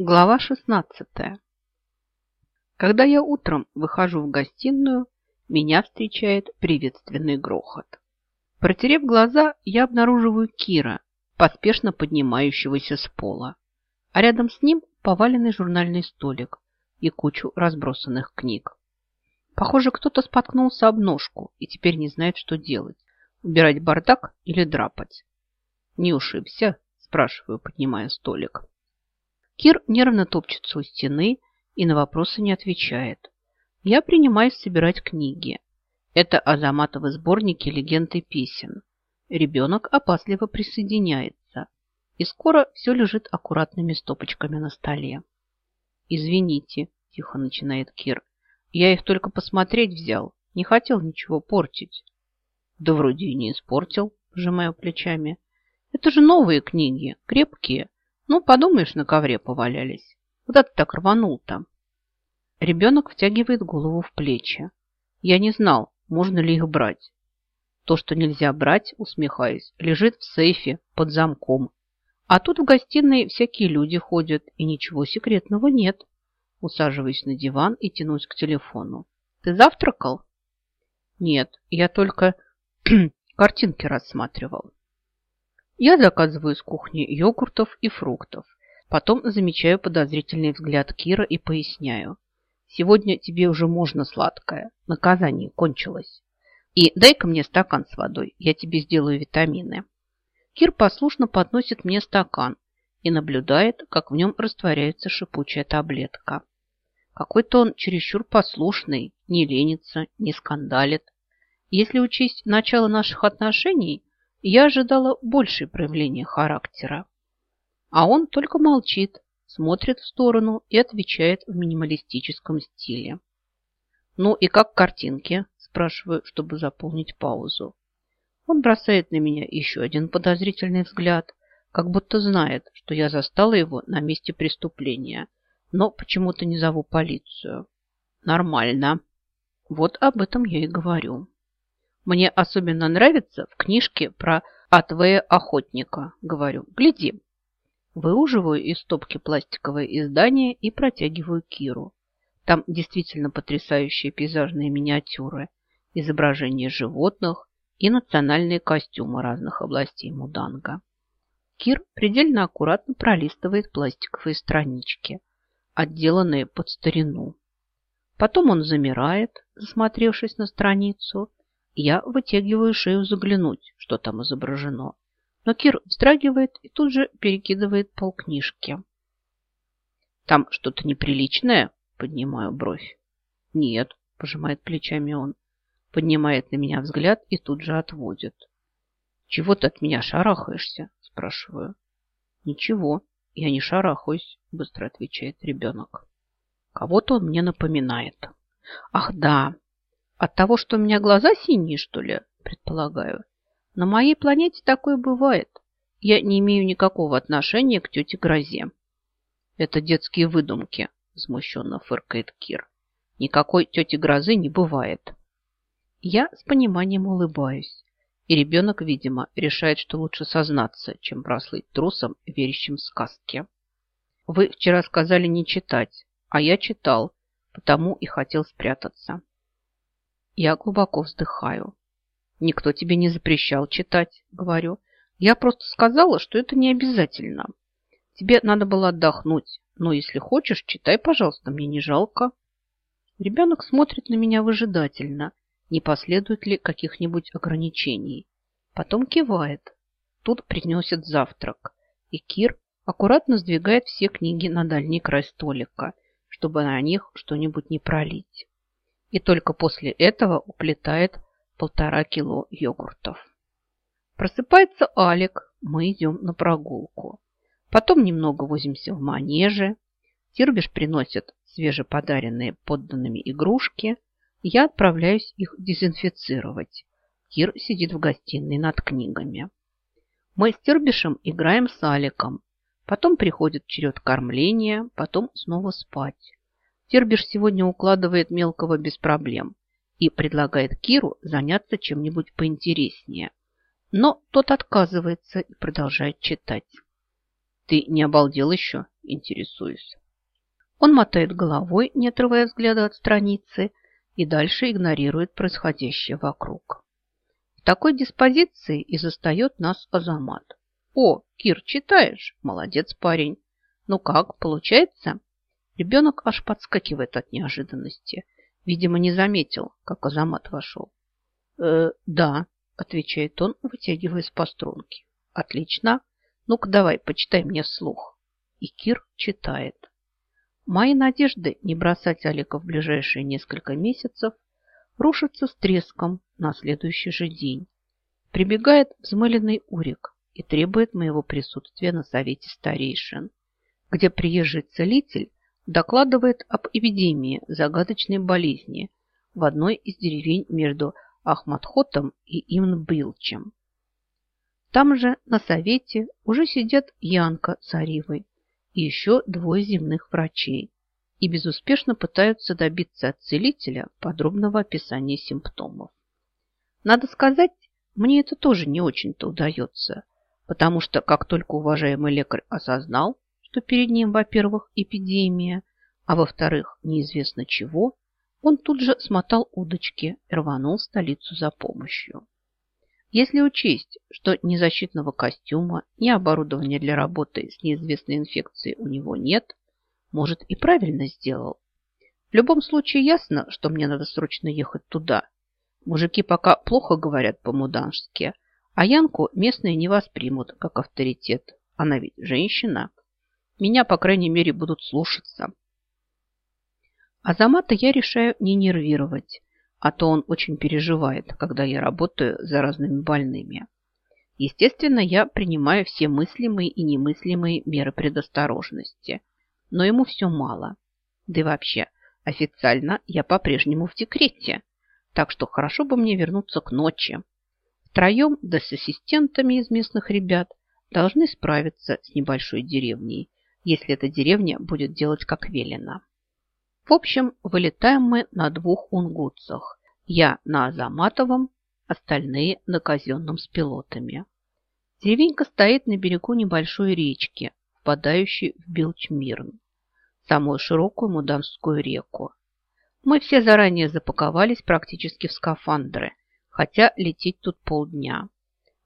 Глава 16. Когда я утром выхожу в гостиную, меня встречает приветственный грохот. Протерев глаза, я обнаруживаю Кира, поспешно поднимающегося с пола. А рядом с ним поваленный журнальный столик и кучу разбросанных книг. Похоже, кто-то споткнулся об ножку и теперь не знает, что делать. Убирать бардак или драпать. «Не ушибся?» – спрашиваю, поднимая столик. Кир нервно топчется у стены и на вопросы не отвечает. Я принимаюсь собирать книги. Это Азаматовы сборники легенд и песен. Ребенок опасливо присоединяется. И скоро все лежит аккуратными стопочками на столе. «Извините», – тихо начинает Кир. «Я их только посмотреть взял. Не хотел ничего портить». «Да вроде и не испортил», – пожимаю плечами. «Это же новые книги, крепкие. Ну, подумаешь, на ковре повалялись. Куда ты так рванул-то? Ребенок втягивает голову в плечи. Я не знал, можно ли их брать. То, что нельзя брать, усмехаясь, лежит в сейфе под замком. А тут в гостиной всякие люди ходят, и ничего секретного нет. Усаживаюсь на диван и тянусь к телефону. Ты завтракал? Нет, я только картинки рассматривал. Я заказываю из кухни йогуртов и фруктов. Потом замечаю подозрительный взгляд Кира и поясняю. Сегодня тебе уже можно сладкое. Наказание кончилось. И дай-ка мне стакан с водой. Я тебе сделаю витамины. Кир послушно подносит мне стакан и наблюдает, как в нем растворяется шипучая таблетка. Какой-то он чересчур послушный, не ленится, не скандалит. Если учесть начало наших отношений, я ожидала большей проявления характера. А он только молчит, смотрит в сторону и отвечает в минималистическом стиле. «Ну и как картинки?» – спрашиваю, чтобы заполнить паузу. Он бросает на меня еще один подозрительный взгляд, как будто знает, что я застала его на месте преступления, но почему-то не зову полицию. Нормально. Вот об этом я и говорю. Мне особенно нравится в книжке про Атвея Охотника. Говорю, гляди. Выуживаю из стопки пластиковое издание и протягиваю Киру. Там действительно потрясающие пейзажные миниатюры, изображения животных и национальные костюмы разных областей Муданга. Кир предельно аккуратно пролистывает пластиковые странички, отделанные под старину. Потом он замирает, засмотревшись на страницу, я вытягиваю шею заглянуть, что там изображено. Но Кир вздрагивает и тут же перекидывает полкнижки. «Там что-то неприличное?» – поднимаю бровь. «Нет», – пожимает плечами он, поднимает на меня взгляд и тут же отводит. «Чего ты от меня шарахаешься?» – спрашиваю. «Ничего, я не шарахаюсь», – быстро отвечает ребенок. «Кого-то он мне напоминает». «Ах, да, от того, что у меня глаза синие, что ли, предполагаю. На моей планете такое бывает. Я не имею никакого отношения к тете Грозе. Это детские выдумки, возмущенно фыркает Кир. Никакой тети Грозы не бывает. Я с пониманием улыбаюсь. И ребенок, видимо, решает, что лучше сознаться, чем прослыть трусом, верящим в сказки. Вы вчера сказали не читать, а я читал, потому и хотел спрятаться. Я глубоко вздыхаю. Никто тебе не запрещал читать, говорю. Я просто сказала, что это не обязательно. Тебе надо было отдохнуть. Но если хочешь, читай, пожалуйста, мне не жалко. Ребенок смотрит на меня выжидательно, не последует ли каких-нибудь ограничений. Потом кивает. Тут приносят завтрак. И Кир аккуратно сдвигает все книги на дальний край столика, чтобы на них что-нибудь не пролить и только после этого уплетает полтора кило йогуртов. Просыпается Алик, мы идем на прогулку. Потом немного возимся в манеже. Тирбиш приносит свежеподаренные подданными игрушки. Я отправляюсь их дезинфицировать. Кир сидит в гостиной над книгами. Мы с Тирбишем играем с Аликом. Потом приходит черед кормления, потом снова спать. Тербиш сегодня укладывает мелкого без проблем и предлагает Киру заняться чем-нибудь поинтереснее. Но тот отказывается и продолжает читать. Ты не обалдел еще? Интересуюсь. Он мотает головой, не отрывая взгляда от страницы, и дальше игнорирует происходящее вокруг. В такой диспозиции и застает нас Азамат. «О, Кир, читаешь? Молодец, парень. Ну как, получается?» Ребенок аж подскакивает от неожиданности. Видимо, не заметил, как Азамат вошел. «Э, «Да», – отвечает он, вытягиваясь по струнке. «Отлично. Ну-ка давай, почитай мне вслух». И Кир читает. Мои надежды не бросать Алика в ближайшие несколько месяцев рушатся с треском на следующий же день. Прибегает взмыленный Урик и требует моего присутствия на совете старейшин, где приезжий целитель докладывает об эпидемии загадочной болезни в одной из деревень между Ахматхотом и Имнбилчем. Там же на совете уже сидят Янка с и еще двое земных врачей и безуспешно пытаются добиться от целителя подробного описания симптомов. Надо сказать, мне это тоже не очень-то удается, потому что как только уважаемый лекарь осознал, что перед ним, во-первых, эпидемия, а во-вторых, неизвестно чего, он тут же смотал удочки и рванул в столицу за помощью. Если учесть, что ни защитного костюма, ни оборудования для работы с неизвестной инфекцией у него нет, может и правильно сделал. В любом случае ясно, что мне надо срочно ехать туда. Мужики пока плохо говорят по-мудански, а Янку местные не воспримут как авторитет. Она ведь женщина. Меня, по крайней мере, будут слушаться. Азамата я решаю не нервировать, а то он очень переживает, когда я работаю за разными больными. Естественно, я принимаю все мыслимые и немыслимые меры предосторожности, но ему все мало. Да и вообще, официально я по-прежнему в декрете, так что хорошо бы мне вернуться к ночи. Втроем, да с ассистентами из местных ребят, должны справиться с небольшой деревней, если эта деревня будет делать как велено. В общем, вылетаем мы на двух унгутцах. Я на Азаматовом, остальные на казенном с пилотами. Деревенька стоит на берегу небольшой речки, впадающей в Белчмирн, самую широкую Муданскую реку. Мы все заранее запаковались практически в скафандры, хотя лететь тут полдня.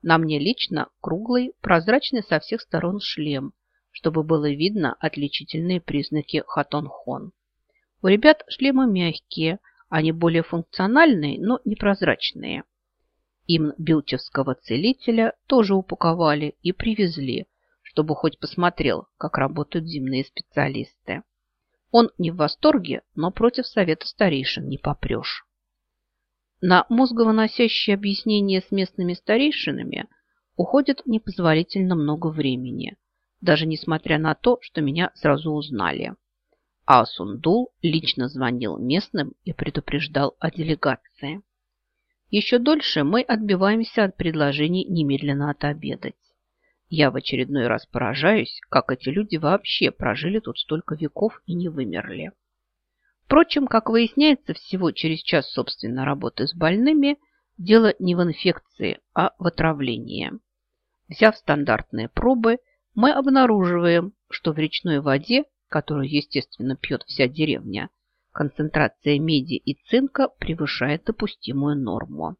На мне лично круглый, прозрачный со всех сторон шлем, чтобы было видно отличительные признаки хатонхон. У ребят шлемы мягкие, они более функциональные, но непрозрачные. Им билчевского целителя тоже упаковали и привезли, чтобы хоть посмотрел, как работают земные специалисты. Он не в восторге, но против совета старейшин не попрешь. На мозговоносящее объяснение с местными старейшинами уходит непозволительно много времени, даже несмотря на то, что меня сразу узнали а Сундул лично звонил местным и предупреждал о делегации. Еще дольше мы отбиваемся от предложений немедленно отобедать. Я в очередной раз поражаюсь, как эти люди вообще прожили тут столько веков и не вымерли. Впрочем, как выясняется, всего через час собственной работы с больными дело не в инфекции, а в отравлении. Взяв стандартные пробы, мы обнаруживаем, что в речной воде которую, естественно, пьет вся деревня, концентрация меди и цинка превышает допустимую норму.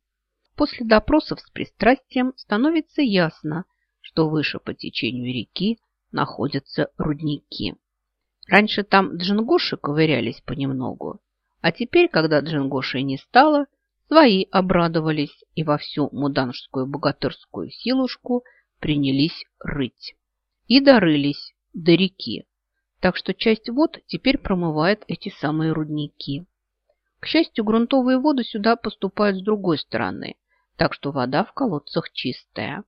После допросов с пристрастием становится ясно, что выше по течению реки находятся рудники. Раньше там джингоши ковырялись понемногу, а теперь, когда джингоши не стало, свои обрадовались и во всю муданжскую богатырскую силушку принялись рыть. И дорылись до реки, так что часть вод теперь промывает эти самые рудники. К счастью, грунтовые воды сюда поступают с другой стороны, так что вода в колодцах чистая.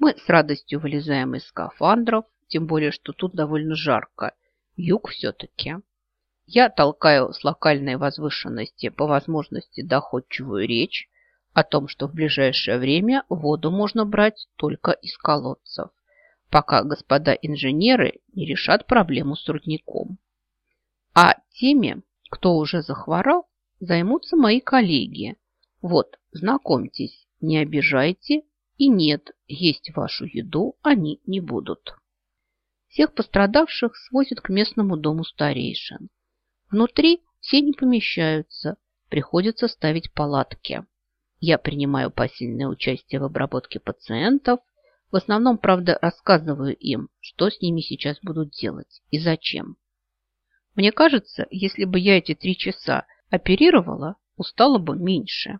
Мы с радостью вылезаем из скафандров, тем более, что тут довольно жарко. Юг все-таки. Я толкаю с локальной возвышенности по возможности доходчивую речь о том, что в ближайшее время воду можно брать только из колодцев пока господа инженеры не решат проблему с рудником. А теми, кто уже захворал, займутся мои коллеги. Вот, знакомьтесь, не обижайте и нет, есть вашу еду они не будут. Всех пострадавших свозят к местному дому старейшин. Внутри все не помещаются, приходится ставить палатки. Я принимаю посильное участие в обработке пациентов. В основном, правда, рассказываю им, что с ними сейчас будут делать и зачем. Мне кажется, если бы я эти три часа оперировала, устала бы меньше.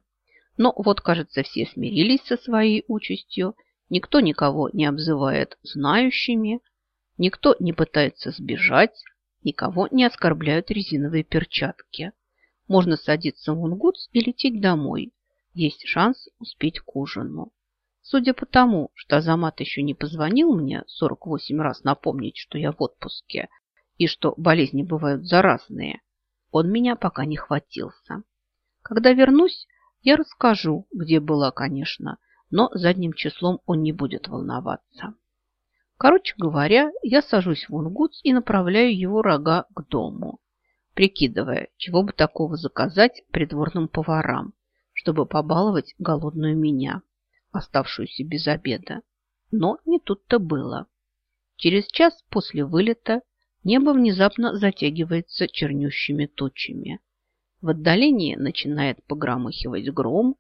Но вот, кажется, все смирились со своей участью, никто никого не обзывает знающими, никто не пытается сбежать, никого не оскорбляют резиновые перчатки. Можно садиться в унгутс и лететь домой. Есть шанс успеть к ужину. Судя по тому, что Азамат еще не позвонил мне 48 раз напомнить, что я в отпуске и что болезни бывают заразные, он меня пока не хватился. Когда вернусь, я расскажу, где была, конечно, но задним числом он не будет волноваться. Короче говоря, я сажусь в унгутс и направляю его рога к дому, прикидывая, чего бы такого заказать придворным поварам, чтобы побаловать голодную меня, оставшуюся без обеда. Но не тут-то было. Через час после вылета небо внезапно затягивается чернющими тучами. В отдалении начинает погромыхивать гром,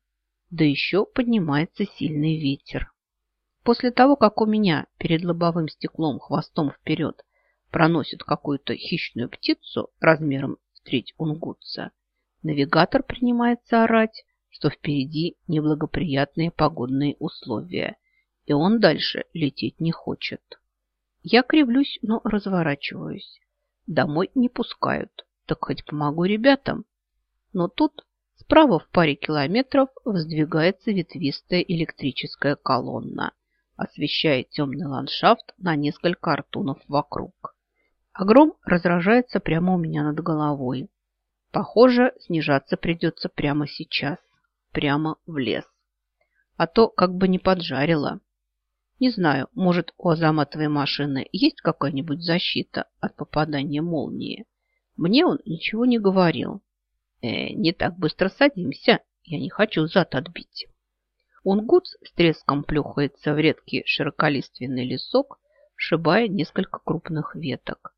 да еще поднимается сильный ветер. После того, как у меня перед лобовым стеклом хвостом вперед проносит какую-то хищную птицу размером с треть унгутца, навигатор принимается орать, что впереди неблагоприятные погодные условия, и он дальше лететь не хочет. Я кривлюсь, но разворачиваюсь. Домой не пускают, так хоть помогу ребятам. Но тут справа в паре километров воздвигается ветвистая электрическая колонна, освещая темный ландшафт на несколько артунов вокруг. Огром разражается прямо у меня над головой. Похоже, снижаться придется прямо сейчас, прямо в лес. А то как бы не поджарило. Не знаю, может, у Азаматовой машины есть какая-нибудь защита от попадания молнии. Мне он ничего не говорил. Э, не так быстро садимся, я не хочу зад отбить. Унгутс с треском плюхается в редкий широколиственный лесок, сшибая несколько крупных веток.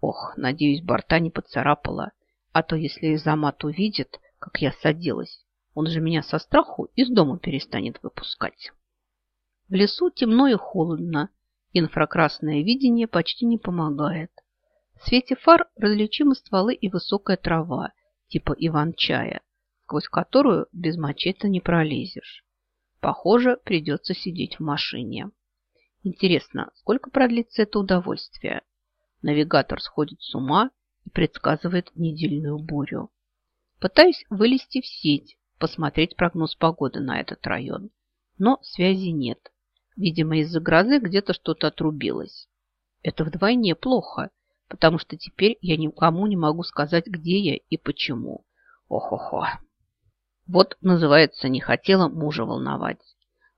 Ох, надеюсь, борта не поцарапала, а то если Изамат увидит, как я садилась, он же меня со страху из дома перестанет выпускать. В лесу темно и холодно, инфракрасное видение почти не помогает. В свете фар различимы стволы и высокая трава, типа иван-чая, сквозь которую без мачете не пролезешь. Похоже, придется сидеть в машине. Интересно, сколько продлится это удовольствие? Навигатор сходит с ума и предсказывает недельную бурю. Пытаюсь вылезти в сеть, посмотреть прогноз погоды на этот район. Но связи нет. Видимо, из-за грозы где-то что-то отрубилось. Это вдвойне плохо, потому что теперь я никому не могу сказать, где я и почему. Ох-охо. Вот, называется, не хотела мужа волновать.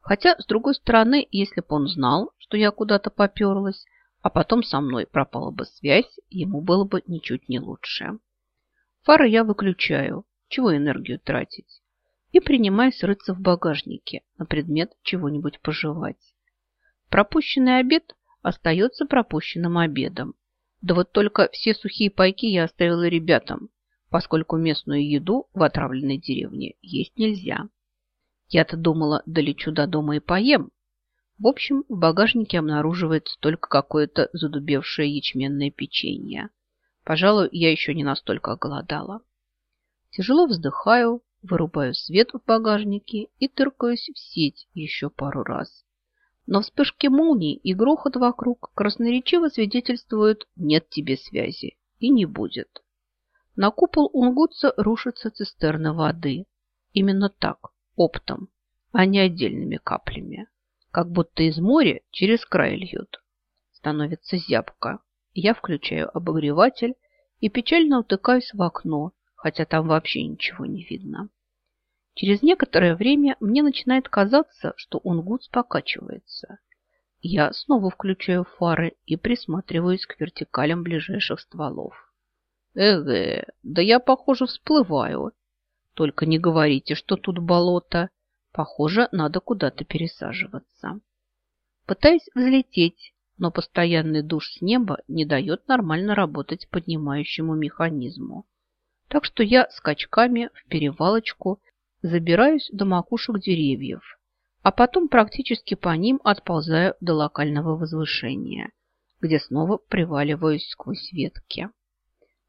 Хотя, с другой стороны, если бы он знал, что я куда-то поперлась, а потом со мной пропала бы связь, ему было бы ничуть не лучше. Фары я выключаю, чего энергию тратить, и принимаюсь рыться в багажнике на предмет чего-нибудь пожевать. Пропущенный обед остается пропущенным обедом. Да вот только все сухие пайки я оставила ребятам, поскольку местную еду в отравленной деревне есть нельзя. Я-то думала, долечу до дома и поем. В общем, в багажнике обнаруживается только какое-то задубевшее ячменное печенье. Пожалуй, я еще не настолько голодала. Тяжело вздыхаю, вырубаю свет в багажнике и тыркаюсь в сеть еще пару раз. Но вспышки молний и грохот вокруг красноречиво свидетельствуют «нет тебе связи» и не будет. На купол Унгутса рушится цистерна воды. Именно так, оптом, а не отдельными каплями. Как будто из моря через край льют. Становится зябко. Я включаю обогреватель и печально утыкаюсь в окно, хотя там вообще ничего не видно. Через некоторое время мне начинает казаться, что Унгутс покачивается. Я снова включаю фары и присматриваюсь к вертикалям ближайших стволов. Эге, да я, похоже, всплываю. Только не говорите, что тут болото. Похоже, надо куда-то пересаживаться. Пытаюсь взлететь, но постоянный душ с неба не дает нормально работать поднимающему механизму. Так что я скачками в перевалочку забираюсь до макушек деревьев, а потом практически по ним отползаю до локального возвышения, где снова приваливаюсь сквозь ветки.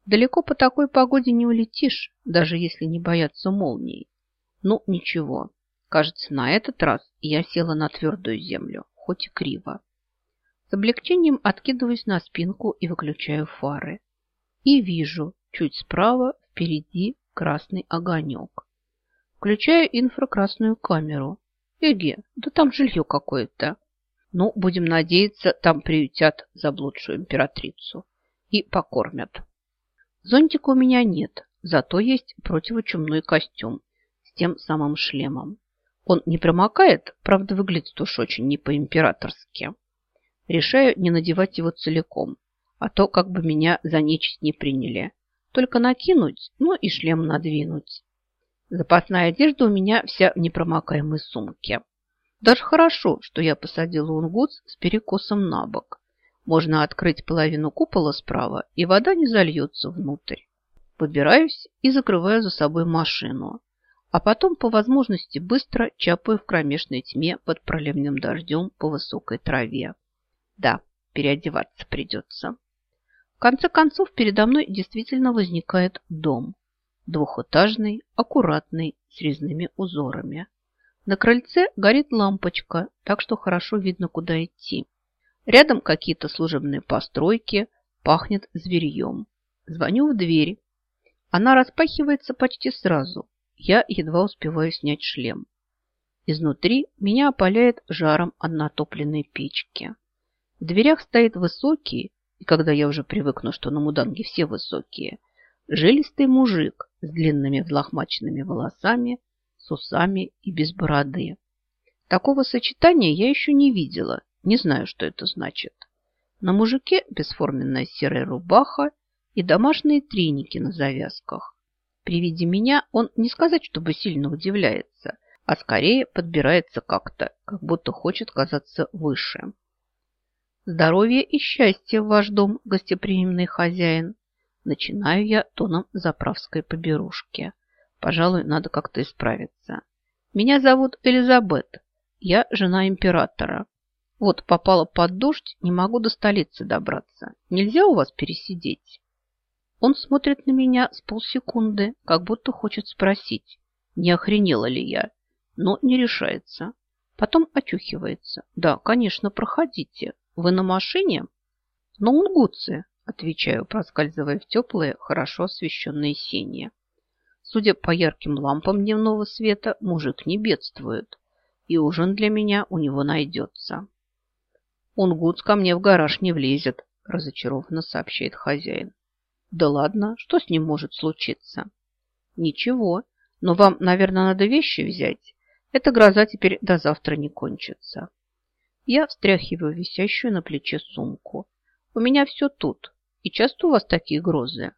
Далеко по такой погоде не улетишь, даже если не бояться молний. Ну, ничего. Кажется, на этот раз я села на твердую землю, хоть и криво. С облегчением откидываюсь на спинку и выключаю фары. И вижу, чуть справа, впереди красный огонек. Включаю инфракрасную камеру. Эге, да там жилье какое-то. Ну, будем надеяться, там приютят заблудшую императрицу и покормят. Зонтика у меня нет, зато есть противочумной костюм с тем самым шлемом. Он не промокает, правда, выглядит уж очень не по-императорски. Решаю не надевать его целиком, а то как бы меня за нечисть не приняли. Только накинуть, ну и шлем надвинуть. Запасная одежда у меня вся в непромокаемой сумке. Даже хорошо, что я посадила унгутс с перекосом на бок. Можно открыть половину купола справа, и вода не зальется внутрь. Выбираюсь и закрываю за собой машину, а потом по возможности быстро чапаю в кромешной тьме под проливным дождем по высокой траве. Да, переодеваться придется. Конце концов, передо мной действительно возникает дом. Двухэтажный, аккуратный, с резными узорами. На крыльце горит лампочка, так что хорошо видно, куда идти. Рядом какие-то служебные постройки, пахнет зверьем. Звоню в дверь. Она распахивается почти сразу. Я едва успеваю снять шлем. Изнутри меня опаляет жаром от натопленной печки. В дверях стоит высокий, и когда я уже привыкну, что на Муданге все высокие, жилистый мужик с длинными взлохмаченными волосами, с усами и без бороды. Такого сочетания я еще не видела не знаю, что это значит. На мужике бесформенная серая рубаха и домашние треники на завязках. При виде меня он не сказать, чтобы сильно удивляется, а скорее подбирается как-то, как будто хочет казаться выше. Здоровье и счастье в ваш дом, гостеприимный хозяин. Начинаю я тоном заправской поберушки. Пожалуй, надо как-то исправиться. Меня зовут Элизабет. Я жена императора. Вот попала под дождь, не могу до столицы добраться. Нельзя у вас пересидеть? Он смотрит на меня с полсекунды, как будто хочет спросить, не охренела ли я, но не решается. Потом очухивается. Да, конечно, проходите. Вы на машине? На Унгутце, отвечаю, проскальзывая в теплые, хорошо освещенные синие. Судя по ярким лампам дневного света, мужик не бедствует, и ужин для меня у него найдется. «Унгутс ко мне в гараж не влезет», – разочарованно сообщает хозяин. «Да ладно, что с ним может случиться?» «Ничего, но вам, наверное, надо вещи взять. Эта гроза теперь до завтра не кончится». Я встряхиваю висящую на плече сумку. «У меня все тут. И часто у вас такие грозы?»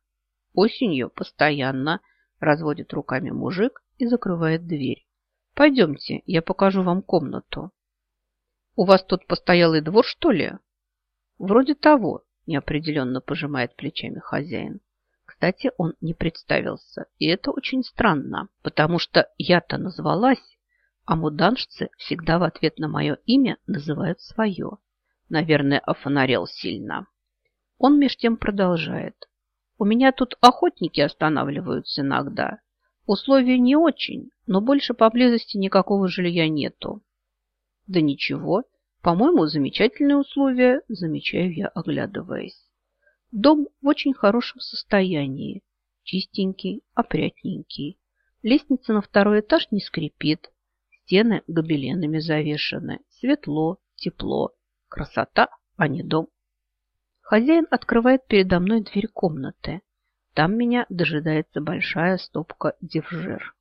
«Осенью постоянно», – разводит руками мужик и закрывает дверь. «Пойдемте, я покажу вам комнату». «У вас тут постоялый двор, что ли?» «Вроде того», – неопределенно пожимает плечами хозяин. Кстати, он не представился, и это очень странно, потому что я-то назвалась, а муданшцы всегда в ответ на мое имя называют свое. Наверное, офонарел сильно. Он меж тем продолжает. У меня тут охотники останавливаются иногда. Условия не очень, но больше поблизости никакого жилья нету. Да ничего, по-моему, замечательные условия, замечаю я, оглядываясь. Дом в очень хорошем состоянии, чистенький, опрятненький. Лестница на второй этаж не скрипит, стены гобеленами завешаны, светло, тепло, красота, а не дом. Хозяин открывает передо мной дверь комнаты. Там меня дожидается большая стопка девжир.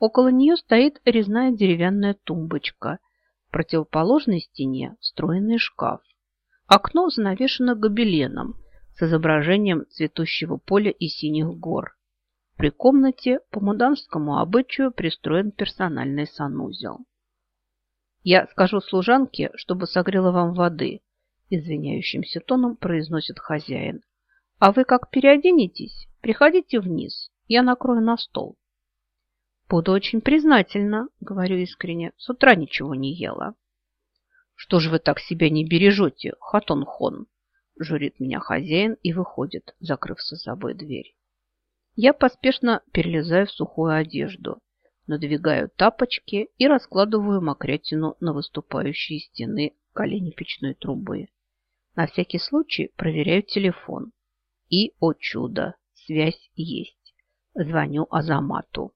Около нее стоит резная деревянная тумбочка в противоположной стене встроенный шкаф. Окно занавешено гобеленом с изображением цветущего поля и синих гор. При комнате по муданскому обычаю пристроен персональный санузел. Я скажу служанке, чтобы согрела вам воды, извиняющимся тоном произносит хозяин. А вы как переоденетесь, приходите вниз, я накрою на стол. Буду очень признательна, говорю искренне, с утра ничего не ела. Что же вы так себя не бережете, Хатон-хон? Журит меня хозяин и выходит, закрыв за собой дверь. Я поспешно перелезаю в сухую одежду, надвигаю тапочки и раскладываю мокрятину на выступающие стены колени печной трубы. На всякий случай проверяю телефон. И, о чудо, связь есть. Звоню Азамату.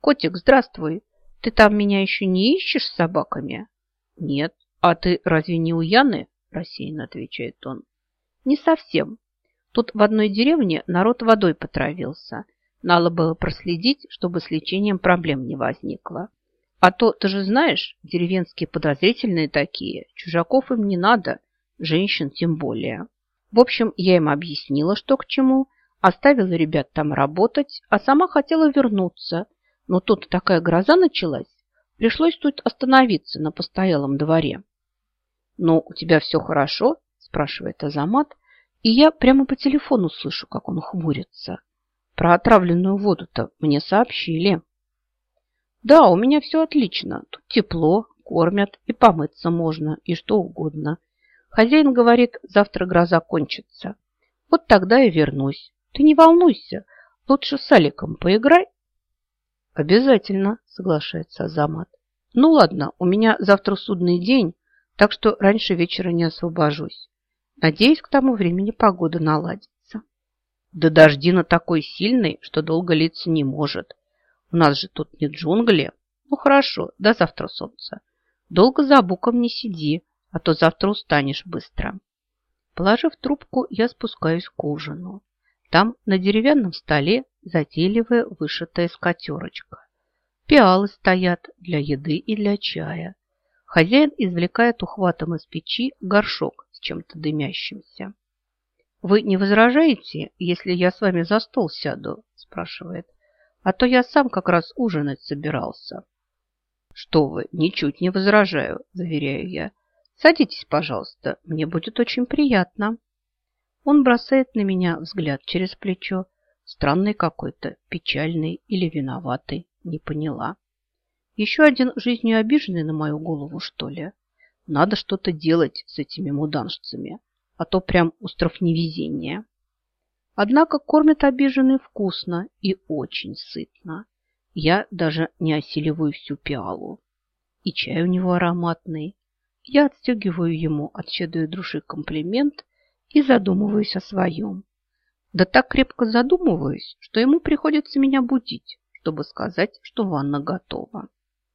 «Котик, здравствуй. Ты там меня еще не ищешь с собаками?» «Нет. А ты разве не у Яны?» рассеянно отвечает он. «Не совсем. Тут в одной деревне народ водой потравился. Надо было проследить, чтобы с лечением проблем не возникло. А то, ты же знаешь, деревенские подозрительные такие, чужаков им не надо, женщин тем более. В общем, я им объяснила, что к чему, оставила ребят там работать, а сама хотела вернуться. Но тут такая гроза началась, пришлось тут остановиться на постоялом дворе. «Ну, у тебя все хорошо?» – спрашивает Азамат, и я прямо по телефону слышу, как он хмурится. Про отравленную воду-то мне сообщили. Да, у меня все отлично. Тут тепло, кормят и помыться можно, и что угодно. Хозяин говорит, завтра гроза кончится. Вот тогда я вернусь. Ты не волнуйся, лучше с Аликом поиграй. Обязательно, соглашается Азамат. Ну ладно, у меня завтра судный день, так что раньше вечера не освобожусь. Надеюсь, к тому времени погода наладится. Да дождина такой сильный, что долго литься не может. У нас же тут не джунгли. Ну хорошо, до завтра, солнце. Долго за буком не сиди, а то завтра устанешь быстро. Положив трубку, я спускаюсь к ужину. Там на деревянном столе затейливая вышитая скатерочка. Пиалы стоят для еды и для чая. Хозяин извлекает ухватом из печи горшок чем-то дымящимся. «Вы не возражаете, если я с вами за стол сяду?» – спрашивает а то я сам как раз ужинать собирался. Что вы, ничуть не возражаю, заверяю я. Садитесь, пожалуйста, мне будет очень приятно. Он бросает на меня взгляд через плечо, странный какой-то, печальный или виноватый, не поняла. Еще один жизнью обиженный на мою голову, что ли? Надо что-то делать с этими муданшцами, а то прям остров невезения. Однако кормят обиженный вкусно и очень сытно. Я даже не осиливаю всю пиалу. И чай у него ароматный. Я отстегиваю ему от щедрой души комплимент и задумываюсь о своем. Да так крепко задумываюсь, что ему приходится меня будить, чтобы сказать, что ванна готова.